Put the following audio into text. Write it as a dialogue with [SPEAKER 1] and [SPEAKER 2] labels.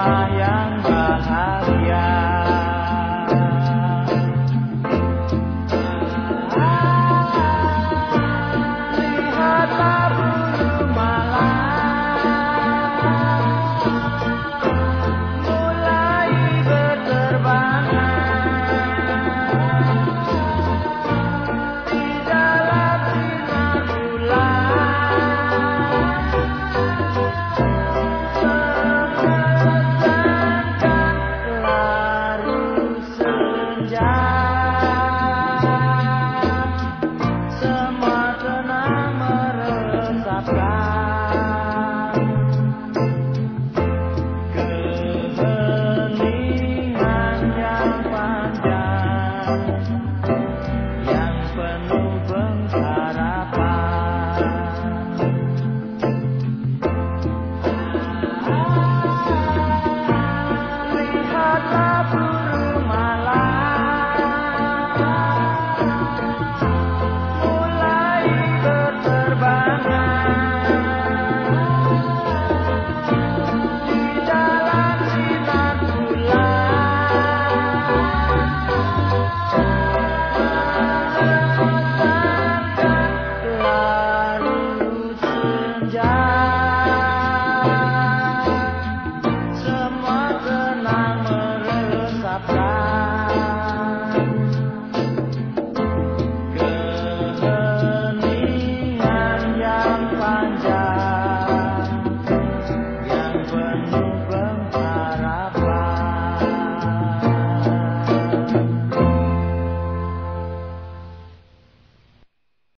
[SPEAKER 1] Maya.